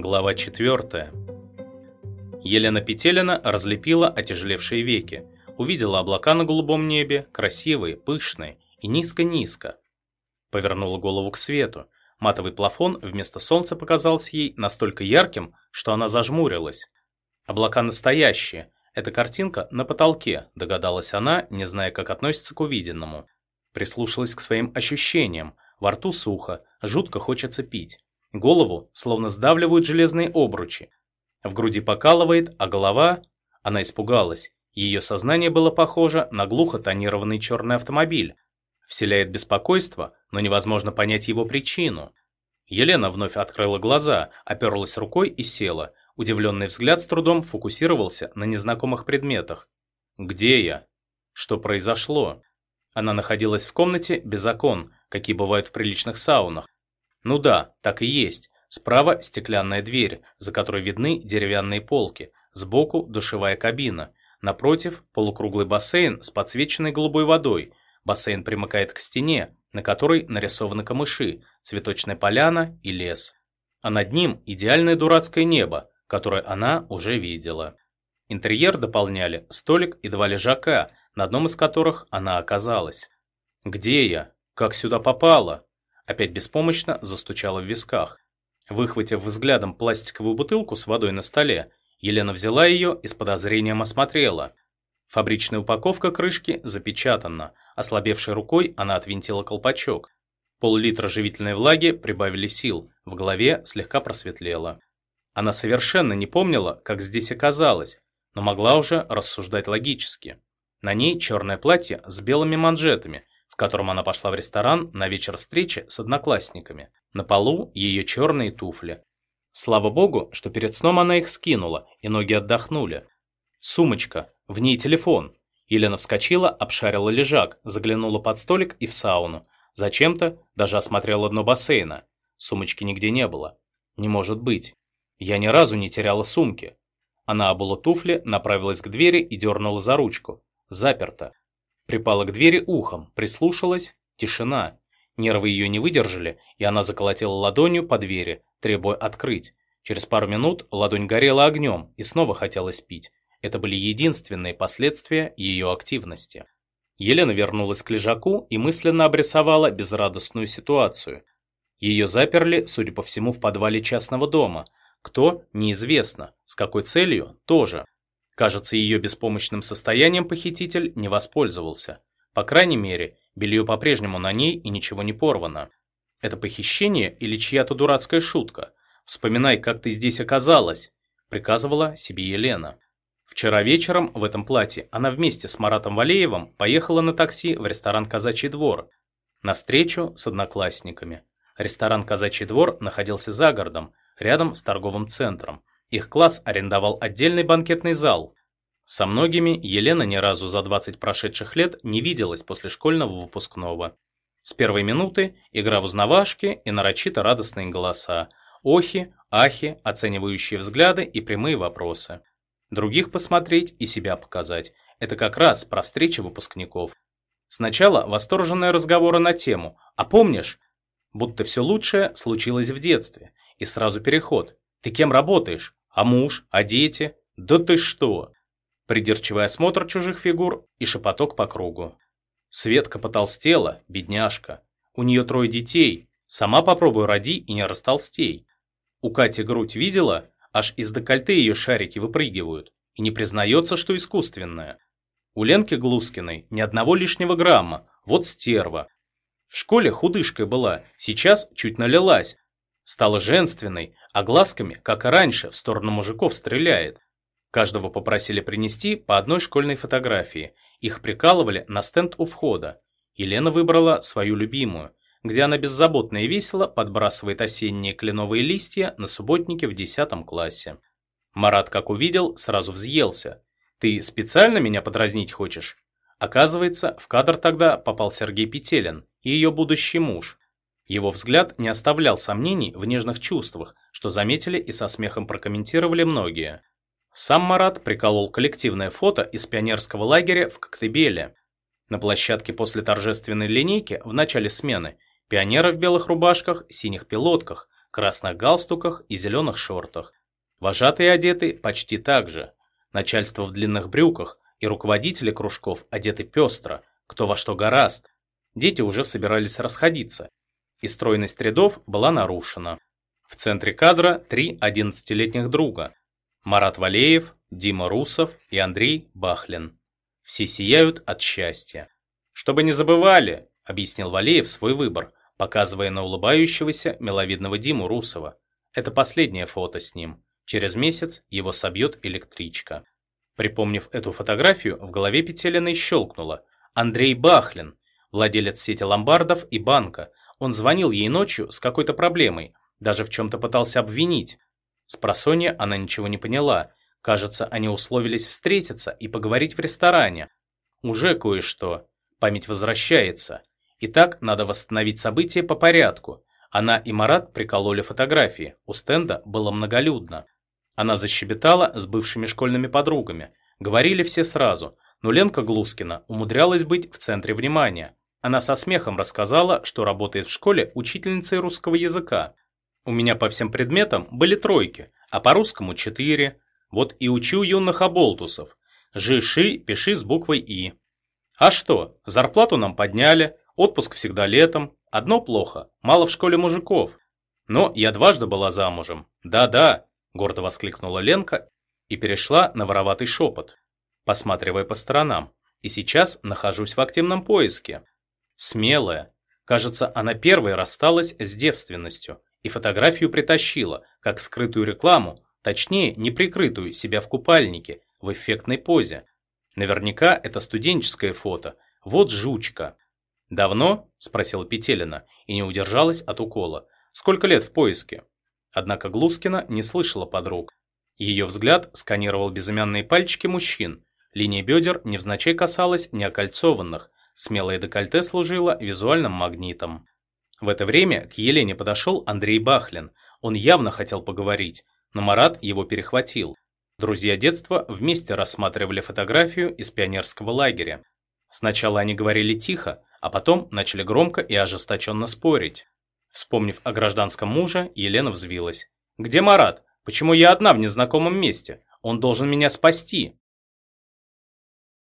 Глава 4. Елена Петелина разлепила отяжелевшие веки, увидела облака на голубом небе, красивые, пышные и низко-низко. Повернула голову к свету. Матовый плафон вместо солнца показался ей настолько ярким, что она зажмурилась. Облака настоящие. Эта картинка на потолке, догадалась она, не зная, как относится к увиденному. Прислушалась к своим ощущениям. Во рту сухо, жутко хочется пить. Голову словно сдавливают железные обручи. В груди покалывает, а голова... Она испугалась. Ее сознание было похоже на глухо тонированный черный автомобиль. Вселяет беспокойство, но невозможно понять его причину. Елена вновь открыла глаза, оперлась рукой и села. Удивленный взгляд с трудом фокусировался на незнакомых предметах. «Где я? Что произошло?» Она находилась в комнате без окон, какие бывают в приличных саунах. Ну да, так и есть. Справа стеклянная дверь, за которой видны деревянные полки. Сбоку душевая кабина. Напротив полукруглый бассейн с подсвеченной голубой водой. Бассейн примыкает к стене, на которой нарисованы камыши, цветочная поляна и лес. А над ним идеальное дурацкое небо, которое она уже видела. Интерьер дополняли столик и два лежака, на одном из которых она оказалась. «Где я? Как сюда попала?» Опять беспомощно застучала в висках. Выхватив взглядом пластиковую бутылку с водой на столе, Елена взяла ее и с подозрением осмотрела. Фабричная упаковка крышки запечатана. Ослабевшей рукой она отвинтила колпачок. Пол-литра живительной влаги прибавили сил, в голове слегка просветлело. Она совершенно не помнила, как здесь оказалась, но могла уже рассуждать логически. На ней черное платье с белыми манжетами, котором она пошла в ресторан на вечер встречи с одноклассниками. На полу ее черные туфли. Слава богу, что перед сном она их скинула, и ноги отдохнули. Сумочка, в ней телефон. Елена вскочила, обшарила лежак, заглянула под столик и в сауну. Зачем-то даже осмотрела дно бассейна. Сумочки нигде не было. Не может быть. Я ни разу не теряла сумки. Она обула туфли, направилась к двери и дернула за ручку. Заперто. Припала к двери ухом, прислушалась. Тишина. Нервы ее не выдержали, и она заколотила ладонью по двери, требуя открыть. Через пару минут ладонь горела огнем и снова хотелось пить. Это были единственные последствия ее активности. Елена вернулась к лежаку и мысленно обрисовала безрадостную ситуацию. Ее заперли, судя по всему, в подвале частного дома. Кто – неизвестно, с какой целью – тоже. Кажется, ее беспомощным состоянием похититель не воспользовался. По крайней мере, белье по-прежнему на ней и ничего не порвано. Это похищение или чья-то дурацкая шутка? Вспоминай, как ты здесь оказалась, приказывала себе Елена. Вчера вечером в этом платье она вместе с Маратом Валеевым поехала на такси в ресторан «Казачий двор» на встречу с одноклассниками. Ресторан «Казачий двор» находился за городом, рядом с торговым центром. Их класс арендовал отдельный банкетный зал. Со многими Елена ни разу за 20 прошедших лет не виделась после школьного выпускного. С первой минуты игра в узнавашки и нарочито радостные голоса, охи, ахи, оценивающие взгляды и прямые вопросы. Других посмотреть и себя показать – это как раз про встречи выпускников. Сначала восторженные разговоры на тему «А помнишь?» Будто все лучшее случилось в детстве, и сразу переход. «Ты кем работаешь? А муж? А дети? Да ты что? Придирчивый осмотр чужих фигур и шепоток по кругу. Светка потолстела, бедняжка. У нее трое детей. Сама попробуй роди и не растолстей. У Кати грудь видела? Аж из декольте ее шарики выпрыгивают. И не признается, что искусственная. У Ленки Глускиной ни одного лишнего грамма. Вот стерва. В школе худышкой была, сейчас чуть налилась, Стала женственной, а глазками, как и раньше, в сторону мужиков стреляет. Каждого попросили принести по одной школьной фотографии. Их прикалывали на стенд у входа. Елена выбрала свою любимую, где она беззаботно и весело подбрасывает осенние кленовые листья на субботнике в 10 классе. Марат, как увидел, сразу взъелся. «Ты специально меня подразнить хочешь?» Оказывается, в кадр тогда попал Сергей Петелин, ее будущий муж. Его взгляд не оставлял сомнений в нежных чувствах, что заметили и со смехом прокомментировали многие. Сам Марат приколол коллективное фото из пионерского лагеря в Коктебеле. На площадке после торжественной линейки в начале смены пионеры в белых рубашках, синих пилотках, красных галстуках и зеленых шортах. Вожатые одеты почти так же. Начальство в длинных брюках и руководители кружков одеты пестро, кто во что гораст. Дети уже собирались расходиться, и стройность рядов была нарушена. В центре кадра три одиннадцатилетних друга – Марат Валеев, Дима Русов и Андрей Бахлин. Все сияют от счастья. «Чтобы не забывали», — объяснил Валеев свой выбор, показывая на улыбающегося миловидного Диму Русова. Это последнее фото с ним. Через месяц его собьет электричка. Припомнив эту фотографию, в голове Петелиной щелкнуло. Андрей Бахлин, владелец сети ломбардов и банка. Он звонил ей ночью с какой-то проблемой, даже в чем-то пытался обвинить. С просонья она ничего не поняла, Кажется, они условились встретиться и поговорить в ресторане. Уже кое-что. Память возвращается. Итак, надо восстановить события по порядку. Она и Марат прикололи фотографии. У стенда было многолюдно. Она защебетала с бывшими школьными подругами. Говорили все сразу, но Ленка Глускина умудрялась быть в центре внимания. Она со смехом рассказала, что работает в школе учительницей русского языка. У меня по всем предметам были тройки, а по русскому четыре. Вот и учу юных оболтусов. Жиши пиши с буквой «и». А что, зарплату нам подняли, отпуск всегда летом. Одно плохо, мало в школе мужиков. Но я дважды была замужем. Да-да, гордо воскликнула Ленка и перешла на вороватый шепот, посматривая по сторонам. И сейчас нахожусь в активном поиске. Смелая. Кажется, она первой рассталась с девственностью и фотографию притащила, как скрытую рекламу, Точнее, неприкрытую себя в купальнике, в эффектной позе. Наверняка это студенческое фото. Вот жучка. «Давно?» – спросила Петелина и не удержалась от укола. «Сколько лет в поиске?» Однако Глускина не слышала подруг. Ее взгляд сканировал безымянные пальчики мужчин. Линия бедер невзначай касалась неокольцованных. Смелое декольте служило визуальным магнитом. В это время к Елене подошел Андрей Бахлин. Он явно хотел поговорить но Марат его перехватил. Друзья детства вместе рассматривали фотографию из пионерского лагеря. Сначала они говорили тихо, а потом начали громко и ожесточенно спорить. Вспомнив о гражданском муже, Елена взвилась. «Где Марат? Почему я одна в незнакомом месте? Он должен меня спасти!»